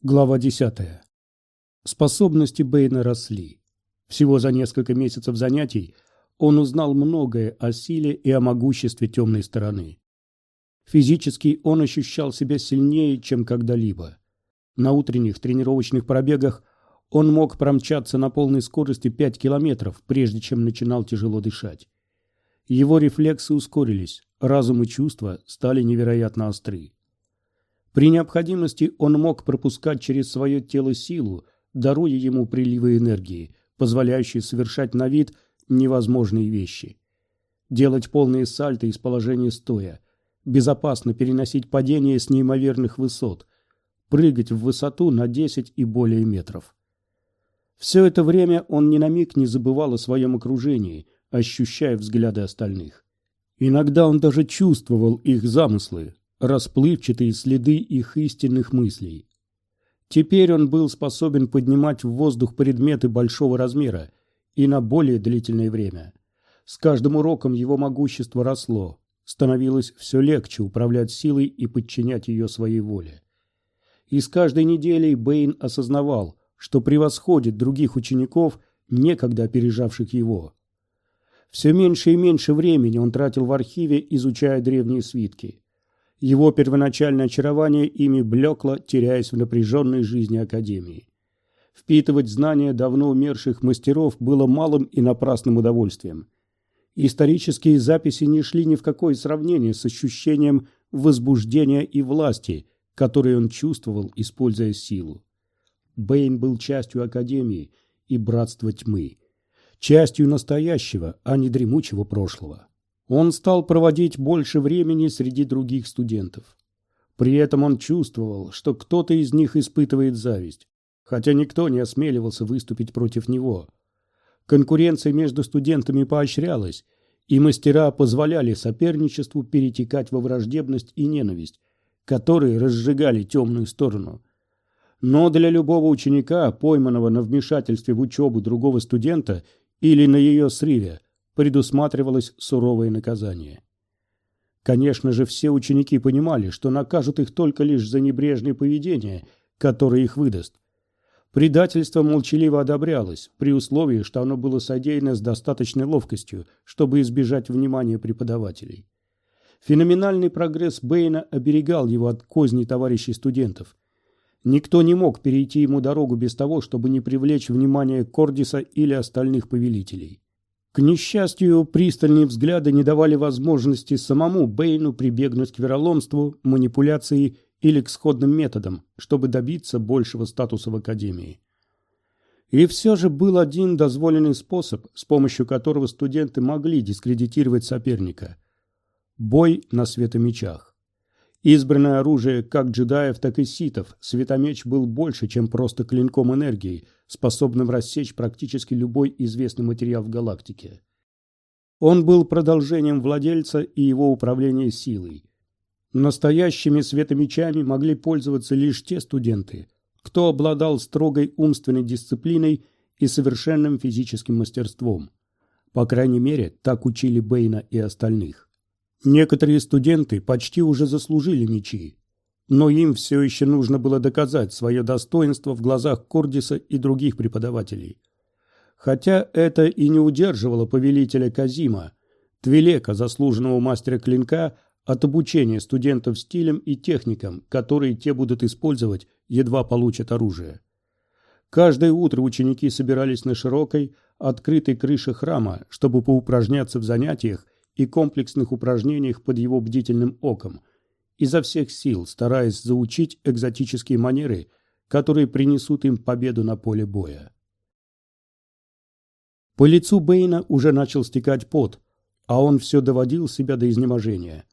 Глава 10. Способности Бэйна росли. Всего за несколько месяцев занятий он узнал многое о силе и о могуществе темной стороны. Физически он ощущал себя сильнее, чем когда-либо. На утренних тренировочных пробегах он мог промчаться на полной скорости 5 километров, прежде чем начинал тяжело дышать. Его рефлексы ускорились, разум и чувства стали невероятно остры. При необходимости он мог пропускать через свое тело силу, даруя ему приливы энергии, позволяющие совершать на вид невозможные вещи. Делать полные сальто из положения стоя, безопасно переносить падения с неимоверных высот, прыгать в высоту на 10 и более метров. Все это время он ни на миг не забывал о своем окружении, ощущая взгляды остальных. Иногда он даже чувствовал их замыслы, расплывчатые следы их истинных мыслей. Теперь он был способен поднимать в воздух предметы большого размера и на более длительное время. С каждым уроком его могущество росло, становилось все легче управлять силой и подчинять ее своей воле. И с каждой неделей Бэйн осознавал, что превосходит других учеников, некогда опережавших его. Все меньше и меньше времени он тратил в архиве, изучая древние свитки. Его первоначальное очарование ими блекло, теряясь в напряженной жизни Академии. Впитывать знания давно умерших мастеров было малым и напрасным удовольствием. Исторические записи не шли ни в какое сравнение с ощущением возбуждения и власти, которые он чувствовал, используя силу. Бэйн был частью Академии и Братства Тьмы, частью настоящего, а не дремучего прошлого. Он стал проводить больше времени среди других студентов. При этом он чувствовал, что кто-то из них испытывает зависть, хотя никто не осмеливался выступить против него. Конкуренция между студентами поощрялась, и мастера позволяли соперничеству перетекать во враждебность и ненависть, которые разжигали темную сторону. Но для любого ученика, пойманного на вмешательстве в учебу другого студента или на ее срыве, предусматривалось суровое наказание. Конечно же, все ученики понимали, что накажут их только лишь за небрежное поведение, которое их выдаст. Предательство молчаливо одобрялось, при условии, что оно было содеяно с достаточной ловкостью, чтобы избежать внимания преподавателей. Феноменальный прогресс Бэйна оберегал его от козней товарищей студентов. Никто не мог перейти ему дорогу без того, чтобы не привлечь внимание Кордиса или остальных повелителей. К несчастью, пристальные взгляды не давали возможности самому Бэйну прибегнуть к вероломству, манипуляции или к сходным методам, чтобы добиться большего статуса в Академии. И все же был один дозволенный способ, с помощью которого студенты могли дискредитировать соперника – бой на светомечах. Избранное оружие как джедаев, так и ситов, светомеч был больше, чем просто клинком энергии, способным рассечь практически любой известный материал в галактике. Он был продолжением владельца и его управления силой. Настоящими светомечами могли пользоваться лишь те студенты, кто обладал строгой умственной дисциплиной и совершенным физическим мастерством. По крайней мере, так учили Бэйна и остальных. Некоторые студенты почти уже заслужили мечи, но им все еще нужно было доказать свое достоинство в глазах Кордиса и других преподавателей. Хотя это и не удерживало повелителя Казима, Твилека, заслуженного мастера клинка, от обучения студентов стилям и техникам, которые те будут использовать, едва получат оружие. Каждое утро ученики собирались на широкой, открытой крыше храма, чтобы поупражняться в занятиях и комплексных упражнениях под его бдительным оком, изо всех сил стараясь заучить экзотические манеры, которые принесут им победу на поле боя. По лицу Бэйна уже начал стекать пот, а он все доводил себя до изнеможения.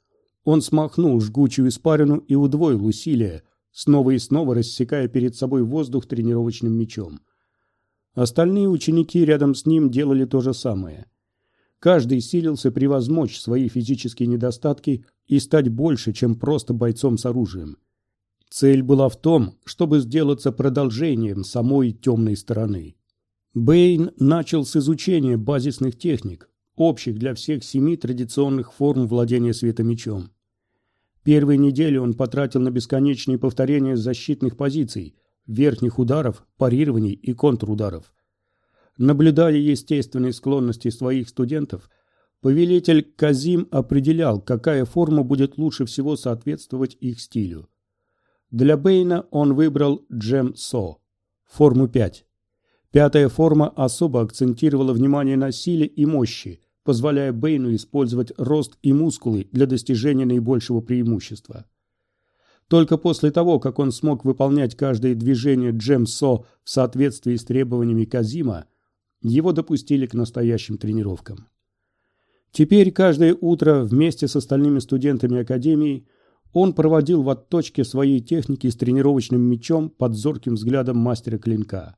Он смахнул жгучую испарину и удвоил усилия, снова и снова рассекая перед собой воздух тренировочным мечом. Остальные ученики рядом с ним делали то же самое – Каждый силился превозмочь свои физические недостатки и стать больше, чем просто бойцом с оружием. Цель была в том, чтобы сделаться продолжением самой темной стороны. Бэйн начал с изучения базисных техник, общих для всех семи традиционных форм владения светомечом. Первые недели он потратил на бесконечные повторения защитных позиций, верхних ударов, парирований и контрударов. Наблюдая естественные склонности своих студентов, повелитель Казим определял, какая форма будет лучше всего соответствовать их стилю. Для Бэйна он выбрал Джем Со, форму 5. Пятая форма особо акцентировала внимание на силе и мощи, позволяя Бэйну использовать рост и мускулы для достижения наибольшего преимущества. Только после того, как он смог выполнять каждое движение Джем Со в соответствии с требованиями Казима, его допустили к настоящим тренировкам. Теперь каждое утро вместе с остальными студентами Академии он проводил в отточке своей техники с тренировочным мечом под зорким взглядом мастера клинка.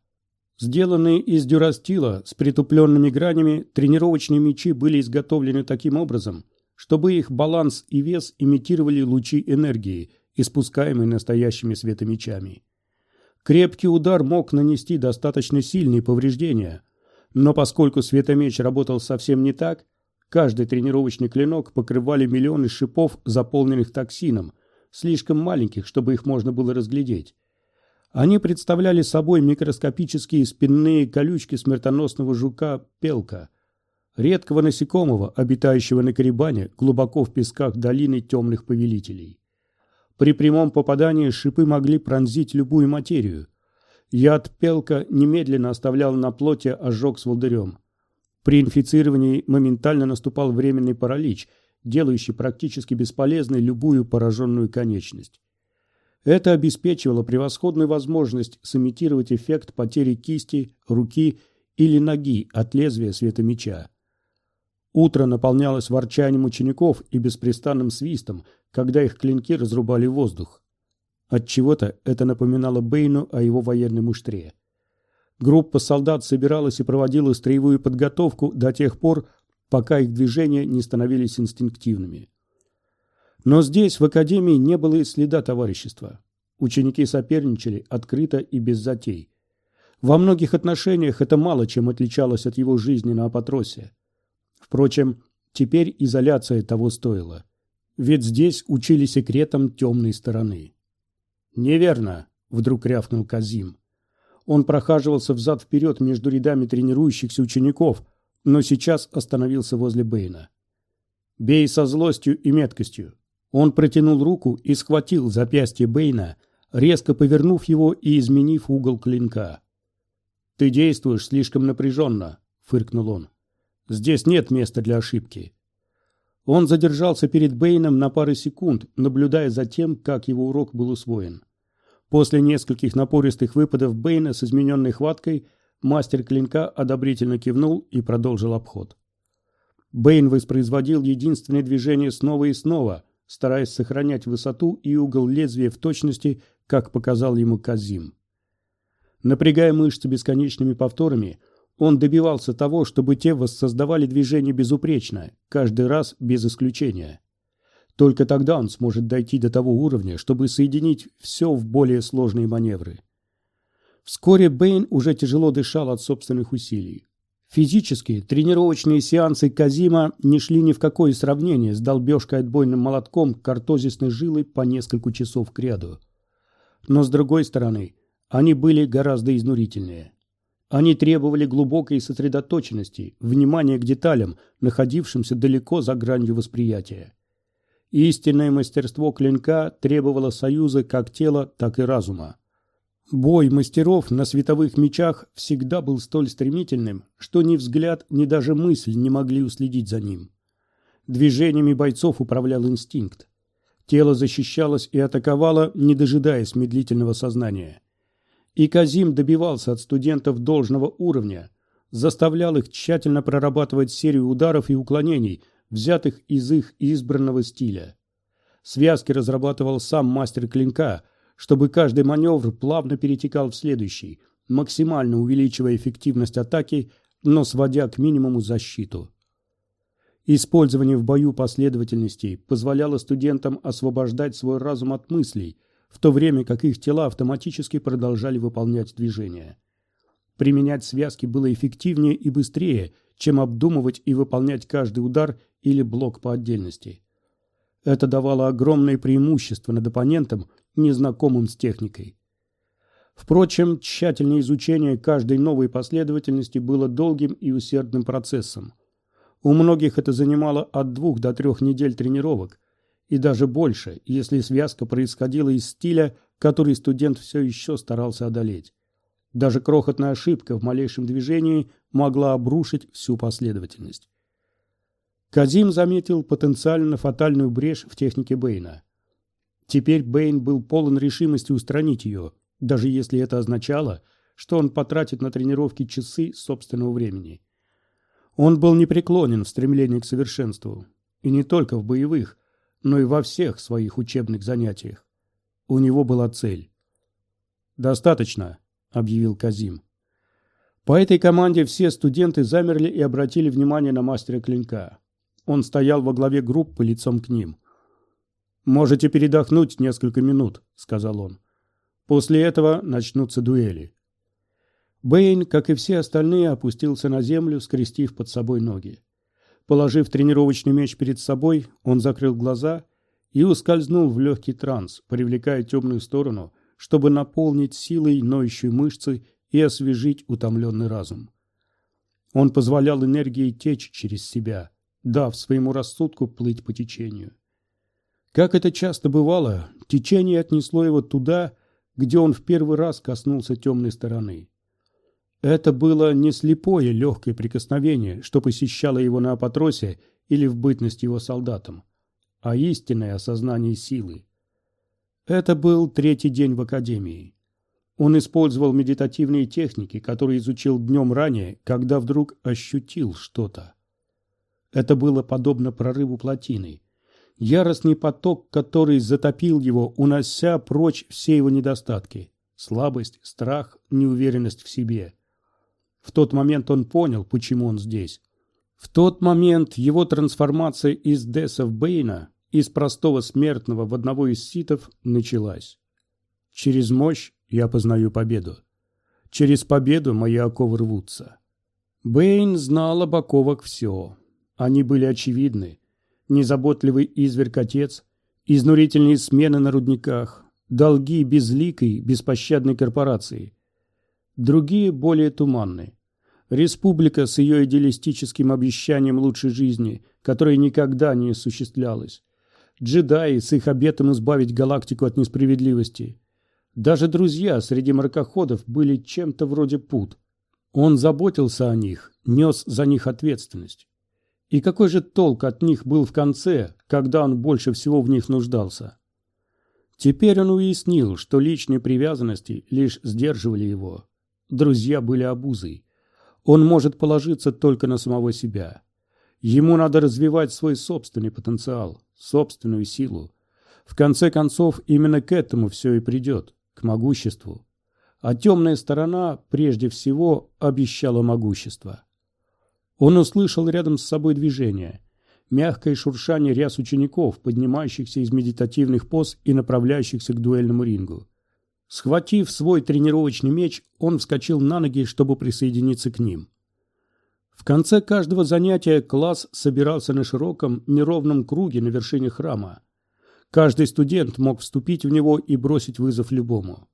Сделанные из дюрастила с притупленными гранями, тренировочные мечи были изготовлены таким образом, чтобы их баланс и вес имитировали лучи энергии, испускаемые настоящими светомечами. Крепкий удар мог нанести достаточно сильные повреждения, но поскольку светомеч работал совсем не так, каждый тренировочный клинок покрывали миллионы шипов, заполненных токсином, слишком маленьких, чтобы их можно было разглядеть. Они представляли собой микроскопические спинные колючки смертоносного жука-пелка, редкого насекомого, обитающего на Карибане, глубоко в песках долины темных повелителей. При прямом попадании шипы могли пронзить любую материю. Яд пелка немедленно оставлял на плоти ожог с волдырем. При инфицировании моментально наступал временный паралич, делающий практически бесполезной любую пораженную конечность. Это обеспечивало превосходную возможность сымитировать эффект потери кисти, руки или ноги от лезвия светомеча. Утро наполнялось ворчанием учеников и беспрестанным свистом, когда их клинки разрубали воздух. Отчего-то это напоминало Бэйну о его военной муштре. Группа солдат собиралась и проводила строевую подготовку до тех пор, пока их движения не становились инстинктивными. Но здесь, в академии, не было и следа товарищества. Ученики соперничали открыто и без затей. Во многих отношениях это мало чем отличалось от его жизни на Апатросе. Впрочем, теперь изоляция того стоила. Ведь здесь учили секретам темной стороны. «Неверно», — вдруг рявкнул Казим. Он прохаживался взад-вперед между рядами тренирующихся учеников, но сейчас остановился возле Бэйна. «Бей со злостью и меткостью. Он протянул руку и схватил запястье Бэйна, резко повернув его и изменив угол клинка. «Ты действуешь слишком напряженно», — фыркнул он. «Здесь нет места для ошибки». Он задержался перед Бэйном на пару секунд, наблюдая за тем, как его урок был усвоен. После нескольких напористых выпадов Бэйна с измененной хваткой мастер клинка одобрительно кивнул и продолжил обход. Бэйн воспроизводил единственное движение снова и снова, стараясь сохранять высоту и угол лезвия в точности, как показал ему Казим. Напрягая мышцы бесконечными повторами, он добивался того, чтобы те воссоздавали движение безупречно, каждый раз без исключения. Только тогда он сможет дойти до того уровня, чтобы соединить все в более сложные маневры. Вскоре Бэйн уже тяжело дышал от собственных усилий. Физически тренировочные сеансы Казима не шли ни в какое сравнение с долбежкой отбойным молотком картозисной жилой по несколько часов к ряду. Но с другой стороны, они были гораздо изнурительнее. Они требовали глубокой сосредоточенности, внимания к деталям, находившимся далеко за гранью восприятия. Истинное мастерство клинка требовало союза как тела, так и разума. Бой мастеров на световых мечах всегда был столь стремительным, что ни взгляд, ни даже мысль не могли уследить за ним. Движениями бойцов управлял инстинкт. Тело защищалось и атаковало, не дожидаясь медлительного сознания. И Казим добивался от студентов должного уровня, заставлял их тщательно прорабатывать серию ударов и уклонений, взятых из их избранного стиля. Связки разрабатывал сам мастер клинка – чтобы каждый маневр плавно перетекал в следующий, максимально увеличивая эффективность атаки, но сводя к минимуму защиту. Использование в бою последовательностей позволяло студентам освобождать свой разум от мыслей, в то время как их тела автоматически продолжали выполнять движения. Применять связки было эффективнее и быстрее, чем обдумывать и выполнять каждый удар или блок по отдельности. Это давало огромное преимущество над оппонентом, незнакомым с техникой. Впрочем, тщательное изучение каждой новой последовательности было долгим и усердным процессом. У многих это занимало от двух до трех недель тренировок, и даже больше, если связка происходила из стиля, который студент все еще старался одолеть. Даже крохотная ошибка в малейшем движении могла обрушить всю последовательность. Казим заметил потенциально фатальную брешь в технике Бэйна. Теперь Бэйн был полон решимости устранить ее, даже если это означало, что он потратит на тренировки часы собственного времени. Он был непреклонен в стремлении к совершенству, и не только в боевых, но и во всех своих учебных занятиях. У него была цель. «Достаточно», — объявил Казим. По этой команде все студенты замерли и обратили внимание на мастера клинка. Он стоял во главе группы лицом к ним. «Можете передохнуть несколько минут», — сказал он. «После этого начнутся дуэли». Бэйн, как и все остальные, опустился на землю, скрестив под собой ноги. Положив тренировочный меч перед собой, он закрыл глаза и ускользнул в легкий транс, привлекая темную сторону, чтобы наполнить силой ноющие мышцы и освежить утомленный разум. Он позволял энергии течь через себя, дав своему рассудку плыть по течению. Как это часто бывало, течение отнесло его туда, где он в первый раз коснулся темной стороны. Это было не слепое легкое прикосновение, что посещало его на апотросе или в бытность его солдатом, а истинное осознание силы. Это был третий день в академии. Он использовал медитативные техники, которые изучил днем ранее, когда вдруг ощутил что-то. Это было подобно прорыву плотины. Яростный поток, который затопил его, унося прочь все его недостатки. Слабость, страх, неуверенность в себе. В тот момент он понял, почему он здесь. В тот момент его трансформация из Десса в Бэйна, из простого смертного в одного из ситов, началась. Через мощь я познаю победу. Через победу мои оковы рвутся. Бэйн знал об оковах все. Они были очевидны. Незаботливый изверг-отец, изнурительные смены на рудниках, долги безликой, беспощадной корпорации. Другие более туманные. Республика с ее идеалистическим обещанием лучшей жизни, которая никогда не осуществлялась. Джедаи с их обетом избавить галактику от несправедливости. Даже друзья среди мракоходов были чем-то вроде пут. Он заботился о них, нес за них ответственность. И какой же толк от них был в конце, когда он больше всего в них нуждался? Теперь он уяснил, что личные привязанности лишь сдерживали его. Друзья были обузой. Он может положиться только на самого себя. Ему надо развивать свой собственный потенциал, собственную силу. В конце концов, именно к этому все и придет, к могуществу. А темная сторона, прежде всего, обещала могущество. Он услышал рядом с собой движение. Мягкое шуршание ряс учеников, поднимающихся из медитативных поз и направляющихся к дуэльному рингу. Схватив свой тренировочный меч, он вскочил на ноги, чтобы присоединиться к ним. В конце каждого занятия класс собирался на широком, неровном круге на вершине храма. Каждый студент мог вступить в него и бросить вызов любому.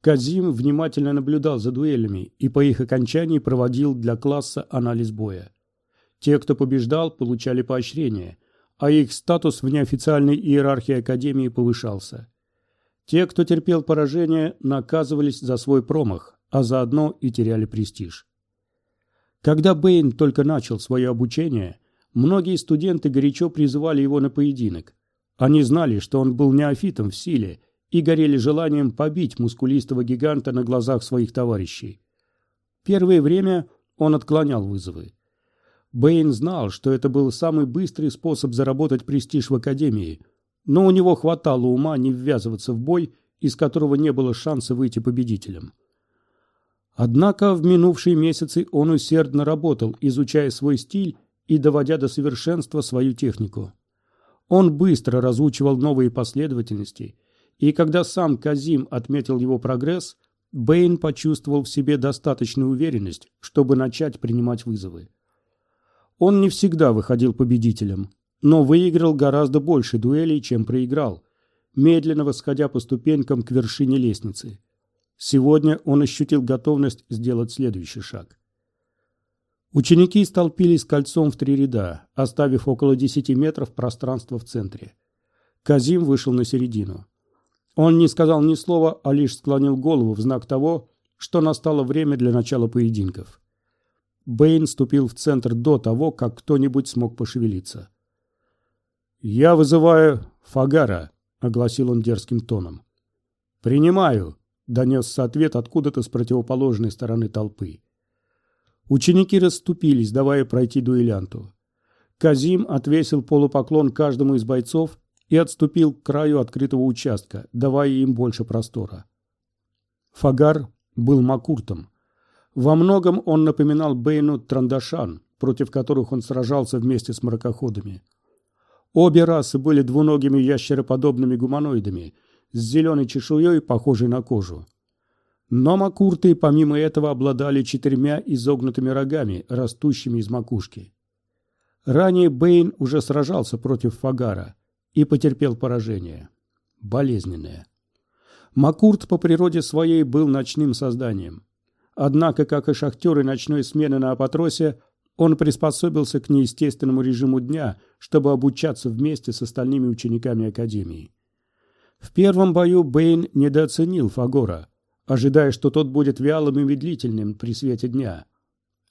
Казим внимательно наблюдал за дуэлями и по их окончании проводил для класса анализ боя. Те, кто побеждал, получали поощрение, а их статус в неофициальной иерархии Академии повышался. Те, кто терпел поражение, наказывались за свой промах, а заодно и теряли престиж. Когда Бэйн только начал свое обучение, многие студенты горячо призывали его на поединок. Они знали, что он был неофитом в силе и горели желанием побить мускулистого гиганта на глазах своих товарищей. Первое время он отклонял вызовы. Бэйн знал, что это был самый быстрый способ заработать престиж в Академии – но у него хватало ума не ввязываться в бой, из которого не было шанса выйти победителем. Однако в минувшие месяцы он усердно работал, изучая свой стиль и доводя до совершенства свою технику. Он быстро разучивал новые последовательности, и когда сам Казим отметил его прогресс, Бэйн почувствовал в себе достаточную уверенность, чтобы начать принимать вызовы. Он не всегда выходил победителем, но выиграл гораздо больше дуэлей, чем проиграл, медленно восходя по ступенькам к вершине лестницы. Сегодня он ощутил готовность сделать следующий шаг. Ученики столпились кольцом в три ряда, оставив около десяти метров пространства в центре. Казим вышел на середину. Он не сказал ни слова, а лишь склонил голову в знак того, что настало время для начала поединков. Бэйн ступил в центр до того, как кто-нибудь смог пошевелиться. «Я вызываю Фагара», — огласил он дерзким тоном. «Принимаю», — донесся ответ откуда-то с противоположной стороны толпы. Ученики расступились, давая пройти дуэлянту. Казим отвесил полупоклон каждому из бойцов и отступил к краю открытого участка, давая им больше простора. Фагар был макуртом. Во многом он напоминал Бейну Трандашан, против которых он сражался вместе с мракоходами. Обе расы были двуногими ящероподобными гуманоидами с зеленой чешуей, похожей на кожу. Но макурты, помимо этого, обладали четырьмя изогнутыми рогами, растущими из макушки. Ранее Бэйн уже сражался против Фагара и потерпел поражение. Болезненное. Макурт по природе своей был ночным созданием. Однако, как и шахтеры ночной смены на Апатросе, он приспособился к неестественному режиму дня, чтобы обучаться вместе с остальными учениками Академии. В первом бою Бэйн недооценил Фагора – ожидая, что тот будет вялым и медлительным при свете дня.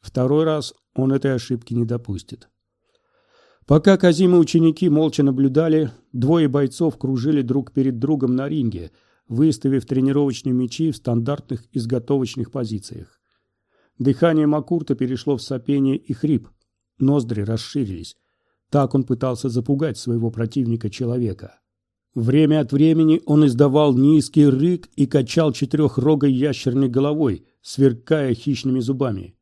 Второй раз он этой ошибки не допустит. Пока Казим и ученики молча наблюдали, двое бойцов кружили друг перед другом на ринге, выставив тренировочные мячи в стандартных изготовочных позициях. Дыхание Макурта перешло в сопение и хрип. Ноздри расширились. Так он пытался запугать своего противника-человека. Время от времени он издавал низкий рык и качал четырехрогой ящерной головой, сверкая хищными зубами.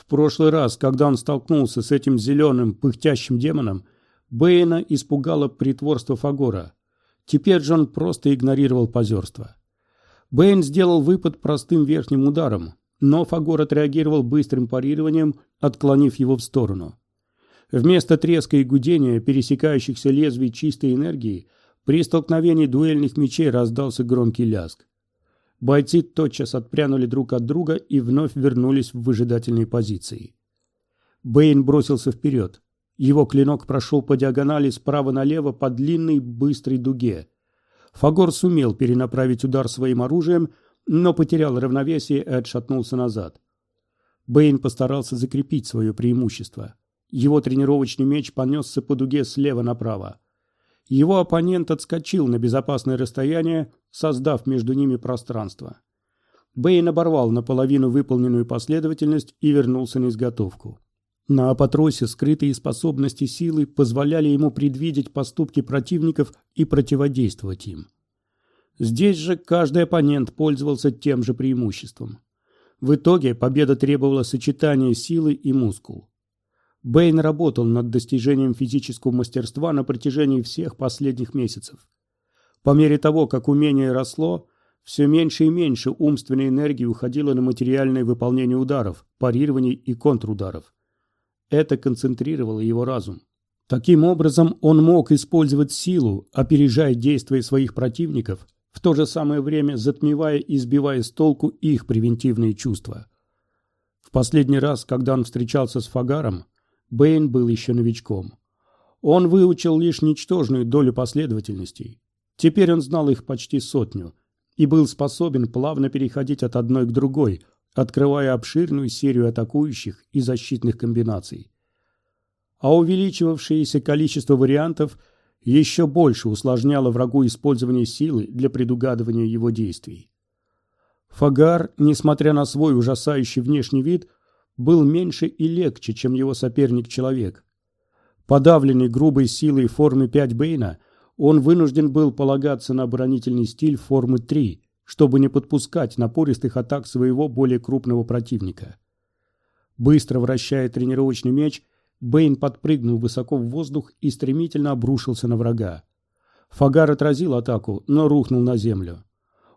В прошлый раз, когда он столкнулся с этим зеленым, пыхтящим демоном, Бэйна испугало притворство Фагора. Теперь же он просто игнорировал позерство. Бэйн сделал выпад простым верхним ударом, но Фагор отреагировал быстрым парированием, отклонив его в сторону. Вместо треска и гудения пересекающихся лезвий чистой энергии – при столкновении дуэльных мечей раздался громкий ляск. Бойцы тотчас отпрянули друг от друга и вновь вернулись в выжидательные позиции. Бэйн бросился вперед. Его клинок прошел по диагонали справа налево по длинной быстрой дуге. Фагор сумел перенаправить удар своим оружием, но потерял равновесие и отшатнулся назад. Бэйн постарался закрепить свое преимущество. Его тренировочный меч понесся по дуге слева направо. Его оппонент отскочил на безопасное расстояние, создав между ними пространство. Бэйн оборвал наполовину выполненную последовательность и вернулся на изготовку. На апотросе скрытые способности силы позволяли ему предвидеть поступки противников и противодействовать им. Здесь же каждый оппонент пользовался тем же преимуществом. В итоге победа требовала сочетания силы и мускул. Бэйн работал над достижением физического мастерства на протяжении всех последних месяцев. По мере того, как умение росло, все меньше и меньше умственной энергии уходило на материальное выполнение ударов, парирований и контрударов. Это концентрировало его разум. Таким образом, он мог использовать силу, опережая действия своих противников, в то же самое время затмевая и сбивая с толку их превентивные чувства. В последний раз, когда он встречался с Фагаром, Бэйн был еще новичком. Он выучил лишь ничтожную долю последовательностей. Теперь он знал их почти сотню и был способен плавно переходить от одной к другой, открывая обширную серию атакующих и защитных комбинаций. А увеличивавшееся количество вариантов еще больше усложняло врагу использование силы для предугадывания его действий. Фагар, несмотря на свой ужасающий внешний вид, был меньше и легче, чем его соперник-человек. Подавленный грубой силой формы 5 Бэйна, он вынужден был полагаться на оборонительный стиль формы 3, чтобы не подпускать напористых атак своего более крупного противника. Быстро вращая тренировочный меч, Бэйн подпрыгнул высоко в воздух и стремительно обрушился на врага. Фагар отразил атаку, но рухнул на землю.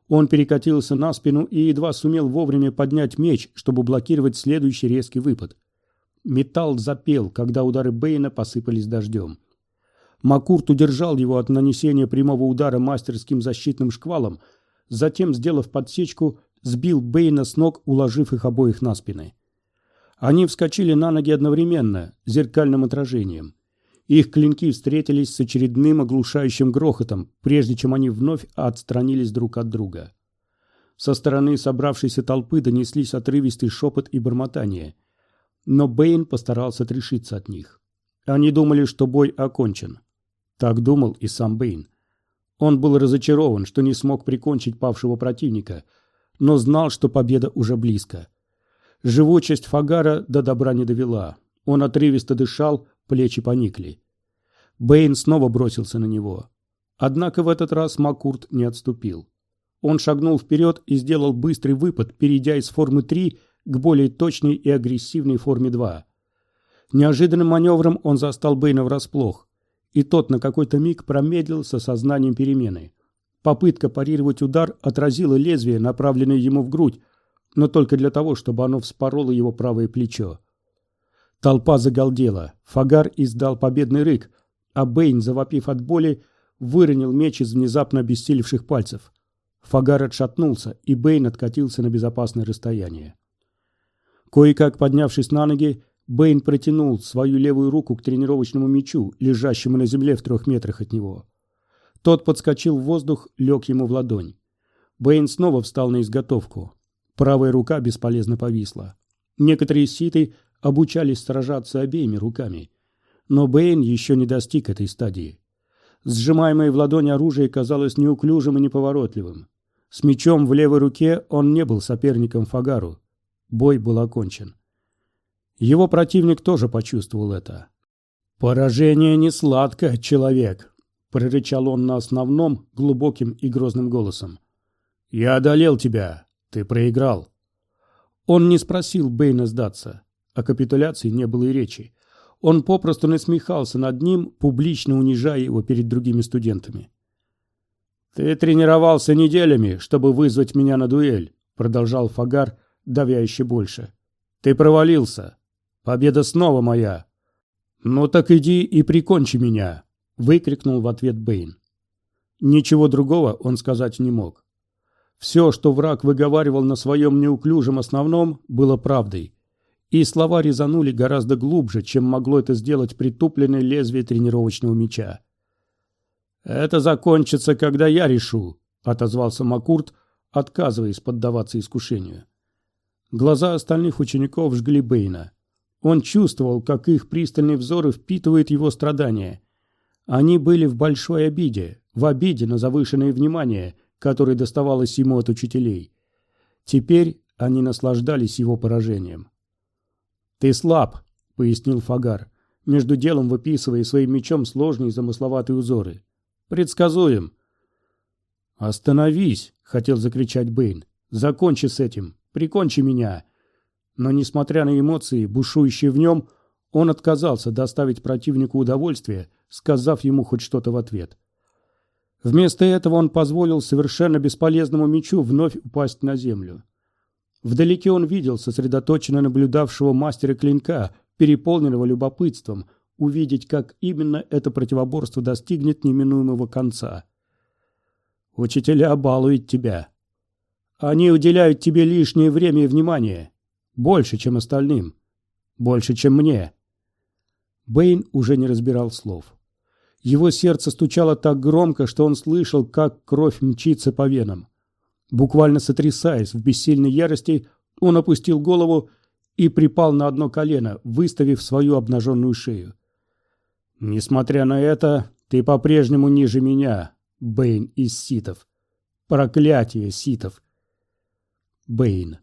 Он перекатился на спину и едва сумел вовремя поднять меч, чтобы блокировать следующий резкий выпад. Металл запел, когда удары Бэйна посыпались дождем. Макурт удержал его от нанесения прямого удара мастерским защитным шквалом, затем, сделав подсечку, сбил Бэйна с ног, уложив их обоих на спины. Они вскочили на ноги одновременно, зеркальным отражением. Их клинки встретились с очередным оглушающим грохотом, прежде чем они вновь отстранились друг от друга. Со стороны собравшейся толпы донеслись отрывистый шепот и бормотание. Но Бэйн постарался отрешиться от них. Они думали, что бой окончен. Так думал и сам Бэйн. Он был разочарован, что не смог прикончить павшего противника, но знал, что победа уже близко. Живучесть Фагара до добра не довела. Он отрывисто дышал, плечи поникли. Бэйн снова бросился на него. Однако в этот раз Макурт не отступил. Он шагнул вперед и сделал быстрый выпад, перейдя из формы 3 к более точной и агрессивной форме 2. Неожиданным маневром он застал Бэйна врасплох, и тот на какой-то миг промедлил со сознанием перемены. Попытка парировать удар отразила лезвие, направленное ему в грудь, но только для того, чтобы оно вспороло его правое плечо. Толпа загалдела, Фагар издал победный рык, а Бэйн, завопив от боли, выронил меч из внезапно обессилевших пальцев. Фагар отшатнулся, и Бэйн откатился на безопасное расстояние. Кое-как поднявшись на ноги, Бэйн протянул свою левую руку к тренировочному мечу, лежащему на земле в трех метрах от него. Тот подскочил в воздух, лег ему в ладонь. Бэйн снова встал на изготовку. Правая рука бесполезно повисла. Некоторые ситы обучались сражаться обеими руками. Но Бэйн еще не достиг этой стадии. Сжимаемое в ладони оружие казалось неуклюжим и неповоротливым. С мечом в левой руке он не был соперником Фагару. Бой был окончен. Его противник тоже почувствовал это. «Поражение не сладко, человек», — прорычал он на основном, глубоким и грозным голосом. «Я одолел тебя. Ты проиграл». Он не спросил Бэйна сдаться. О капитуляции не было и речи. Он попросту насмехался над ним, публично унижая его перед другими студентами. «Ты тренировался неделями, чтобы вызвать меня на дуэль», — продолжал Фагар, давя еще больше. «Ты провалился. Победа снова моя. Ну так иди и прикончи меня, выкрикнул в ответ Бэйн. Ничего другого он сказать не мог. Все, что враг выговаривал на своем неуклюжем основном, было правдой. И слова резанули гораздо глубже, чем могло это сделать притупленное лезвие тренировочного меча. «Это закончится, когда я решу», — отозвался Макурт, отказываясь поддаваться искушению. Глаза остальных учеников жгли Бэйна. Он чувствовал, как их пристальные взоры впитывают его страдания. Они были в большой обиде, в обиде на завышенное внимание, которое доставалось ему от учителей. Теперь они наслаждались его поражением. «Ты слаб», — пояснил Фагар, между делом выписывая своим мечом сложные замысловатые узоры. «Предсказуем». «Остановись!» — хотел закричать Бэйн. «Закончи с этим! Прикончи меня! Но, несмотря на эмоции, бушующие в нем, он отказался доставить противнику удовольствие, сказав ему хоть что-то в ответ. Вместо этого он позволил совершенно бесполезному мечу вновь упасть на землю. Вдалеке он видел сосредоточенно наблюдавшего мастера клинка, переполненного любопытством, увидеть, как именно это противоборство достигнет неминуемого конца. «Учителя балуют тебя. Они уделяют тебе лишнее время и внимание. Больше, чем остальным. Больше, чем мне. Бэйн уже не разбирал слов. Его сердце стучало так громко, что он слышал, как кровь мчится по венам. Буквально сотрясаясь в бессильной ярости, он опустил голову и припал на одно колено, выставив свою обнаженную шею. «Несмотря на это, ты по-прежнему ниже меня, Бэйн из ситов. Проклятие ситов!» Бэйн.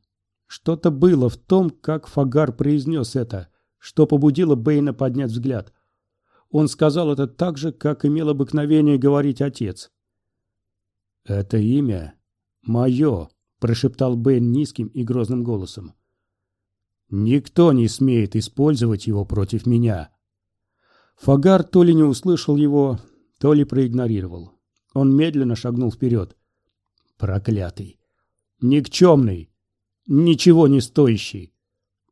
Что-то было в том, как Фагар произнес это, что побудило Бэйна поднять взгляд. Он сказал это так же, как имел обыкновение говорить отец. «Это имя мое», — прошептал Бэйн низким и грозным голосом. «Никто не смеет использовать его против меня». Фагар то ли не услышал его, то ли проигнорировал. Он медленно шагнул вперед. «Проклятый! Никчемный! Ничего не стоящий.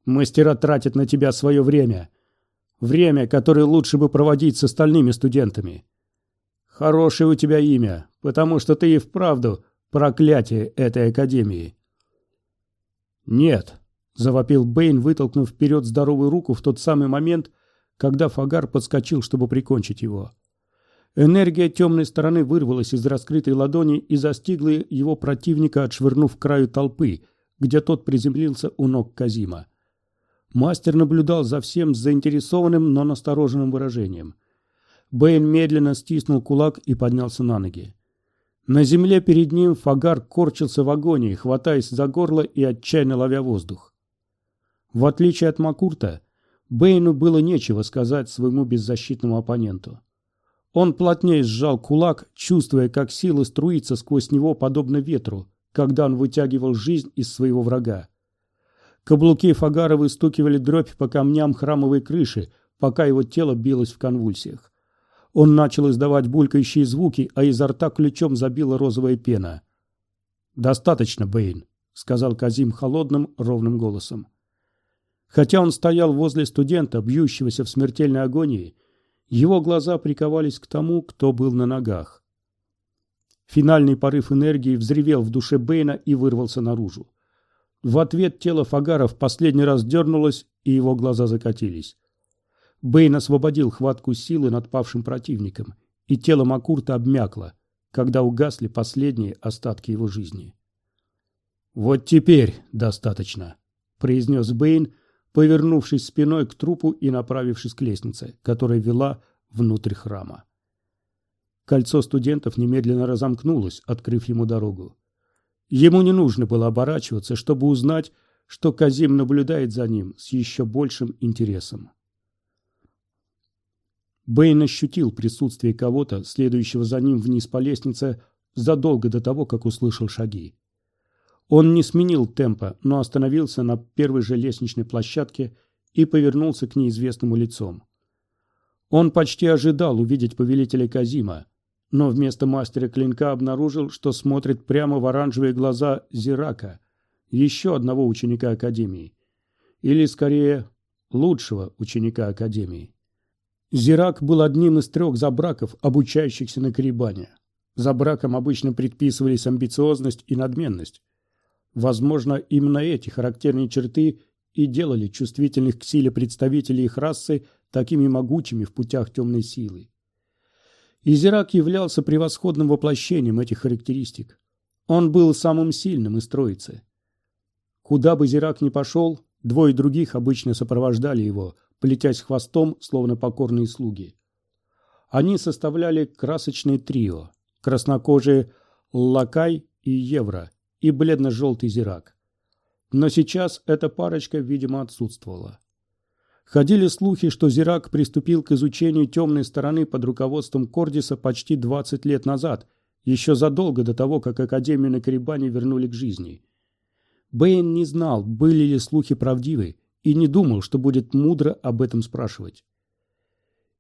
Мастера тратят на тебя свое время. Время, которое лучше бы проводить с остальными студентами. Хорошее у тебя имя, потому что ты и вправду проклятие этой академии. «Нет», – завопил Бэйн, вытолкнув вперед здоровую руку в тот самый момент, когда Фагар подскочил, чтобы прикончить его. Энергия темной стороны вырвалась из раскрытой ладони и застигла его противника, отшвырнув к краю толпы, где тот приземлился у ног Казима. Мастер наблюдал за всем с заинтересованным, но настороженным выражением. Бэйн медленно стиснул кулак и поднялся на ноги. На земле перед ним Фагар корчился в агонии, хватаясь за горло и отчаянно ловя воздух. В отличие от Макурта, Бэйну было нечего сказать своему беззащитному оппоненту. Он плотнее сжал кулак, чувствуя, как сила струится сквозь него, подобно ветру, когда он вытягивал жизнь из своего врага. Каблуки Фагара выстукивали дробь по камням храмовой крыши, пока его тело билось в конвульсиях. Он начал издавать булькающие звуки, а изо рта ключом забила розовая пена. «Достаточно, Бэйн», — сказал Казим холодным, ровным голосом. Хотя он стоял возле студента, бьющегося в смертельной агонии, его глаза приковались к тому, кто был на ногах. Финальный порыв энергии взревел в душе Бэйна и вырвался наружу. В ответ тело Фагара в последний раз дернулось, и его глаза закатились. Бэйн освободил хватку силы над павшим противником, и тело Макурта обмякло, когда угасли последние остатки его жизни. «Вот теперь достаточно», — произнес Бэйн, повернувшись спиной к трупу и направившись к лестнице, которая вела внутрь храма. Кольцо студентов немедленно разомкнулось, открыв ему дорогу. Ему не нужно было оборачиваться, чтобы узнать, что Казим наблюдает за ним с еще большим интересом. Бэйн ощутил присутствие кого-то, следующего за ним вниз по лестнице, задолго до того, как услышал шаги. Он не сменил темпа, но остановился на первой же лестничной площадке и повернулся к неизвестному лицом. Он почти ожидал увидеть повелителя Казима, но вместо мастера клинка обнаружил, что смотрит прямо в оранжевые глаза Зирака, еще одного ученика Академии. Или, скорее, лучшего ученика Академии. Зирак был одним из трех забраков, обучающихся на Карибане. Забракам обычно предписывались амбициозность и надменность. Возможно, именно эти характерные черты и делали чувствительных к силе представителей их расы такими могучими в путях темной силы. Изирак являлся превосходным воплощением этих характеристик. Он был самым сильным из троицы. Куда бы Зирак ни пошел, двое других обычно сопровождали его, плетясь хвостом, словно покорные слуги. Они составляли красочное трио – краснокожие Лакай и Евро и бледно-желтый Зирак. Но сейчас эта парочка, видимо, отсутствовала. Ходили слухи, что Зирак приступил к изучению темной стороны под руководством Кордиса почти 20 лет назад, еще задолго до того, как Академию на Карибане вернули к жизни. Бэйн не знал, были ли слухи правдивы, и не думал, что будет мудро об этом спрашивать.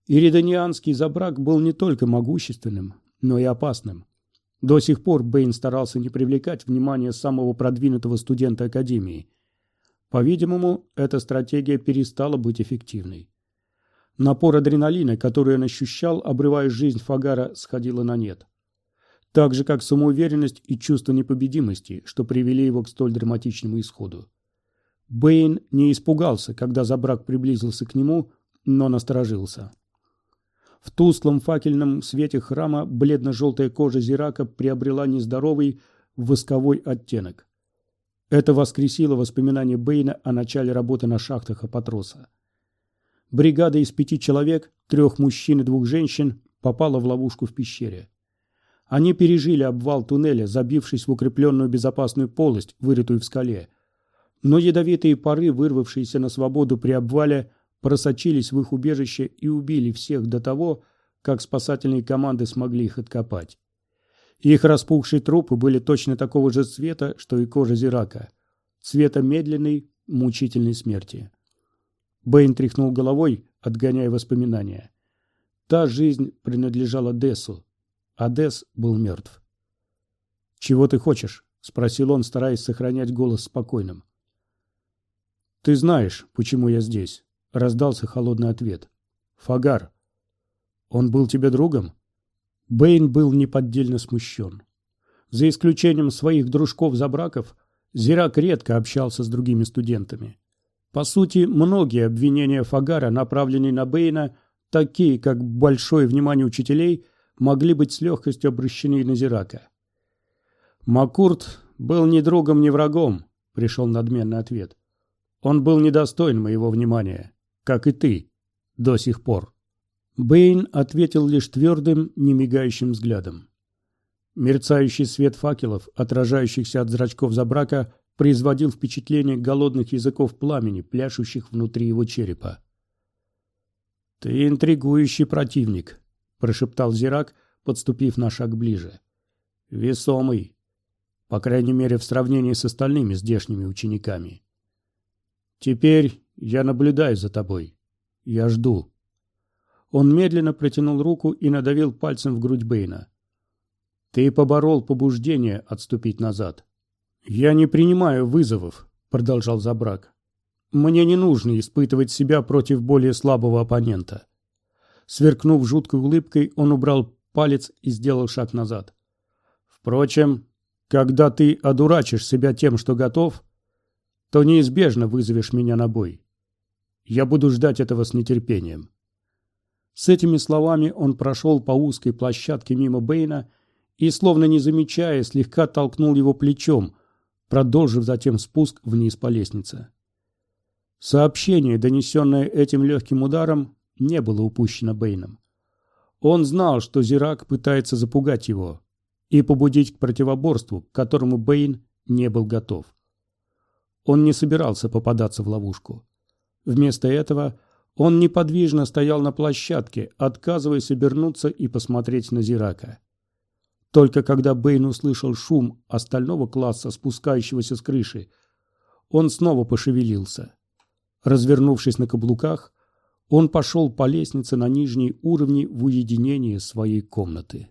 Ириданианский забрак был не только могущественным, но и опасным. До сих пор Бэйн старался не привлекать внимание самого продвинутого студента Академии – по-видимому, эта стратегия перестала быть эффективной. Напор адреналина, который он ощущал, обрывая жизнь Фагара, сходила на нет. Так же, как самоуверенность и чувство непобедимости, что привели его к столь драматичному исходу. Бэйн не испугался, когда Забрак приблизился к нему, но насторожился. В тусклом факельном свете храма бледно-желтая кожа Зирака приобрела нездоровый восковой оттенок. Это воскресило воспоминания Бэйна о начале работы на шахтах Апатроса. Бригада из пяти человек, трех мужчин и двух женщин, попала в ловушку в пещере. Они пережили обвал туннеля, забившись в укрепленную безопасную полость, вырытую в скале. Но ядовитые пары, вырвавшиеся на свободу при обвале, просочились в их убежище и убили всех до того, как спасательные команды смогли их откопать. Их распухшие трупы были точно такого же цвета, что и кожа Зирака. Цвета медленной, мучительной смерти. Бэйн тряхнул головой, отгоняя воспоминания. Та жизнь принадлежала Десу, а Дес был мертв. «Чего ты хочешь?» — спросил он, стараясь сохранять голос спокойным. «Ты знаешь, почему я здесь», — раздался холодный ответ. «Фагар. Он был тебе другом?» Бэйн был неподдельно смущен. За исключением своих дружков-забраков, Зирак редко общался с другими студентами. По сути, многие обвинения Фагара, направленные на Бэйна, такие как большое внимание учителей, могли быть с легкостью обращены на Зирака. «Макурт был ни другом, ни врагом», — пришел надменный ответ. «Он был недостоин моего внимания, как и ты, до сих пор». Бэйн ответил лишь твердым, немигающим взглядом. Мерцающий свет факелов, отражающихся от зрачков забрака, производил впечатление голодных языков пламени, пляшущих внутри его черепа. «Ты интригующий противник», — прошептал Зирак, подступив на шаг ближе. «Весомый, по крайней мере, в сравнении с остальными здешними учениками. Теперь я наблюдаю за тобой. Я жду». Он медленно протянул руку и надавил пальцем в грудь Бэйна. «Ты поборол побуждение отступить назад. «Я не принимаю вызовов», — продолжал Забрак. «Мне не нужно испытывать себя против более слабого оппонента». Сверкнув жуткой улыбкой, он убрал палец и сделал шаг назад. «Впрочем, когда ты одурачишь себя тем, что готов, то неизбежно вызовешь меня на бой. Я буду ждать этого с нетерпением». С этими словами он прошел по узкой площадке мимо Бэйна и, словно не замечая, слегка толкнул его плечом, продолжив затем спуск вниз по лестнице. Сообщение, донесенное этим легким ударом, не было упущено Бэйном. Он знал, что Зирак пытается запугать его и побудить к противоборству, к которому Бэйн не был готов. Он не собирался попадаться в ловушку. Вместо этого он неподвижно стоял на площадке, отказываясь обернуться и посмотреть на Зирака. Только когда Бэйн услышал шум остального класса, спускающегося с крыши, он снова пошевелился. Развернувшись на каблуках, он пошел по лестнице на нижние уровни в уединение своей комнаты.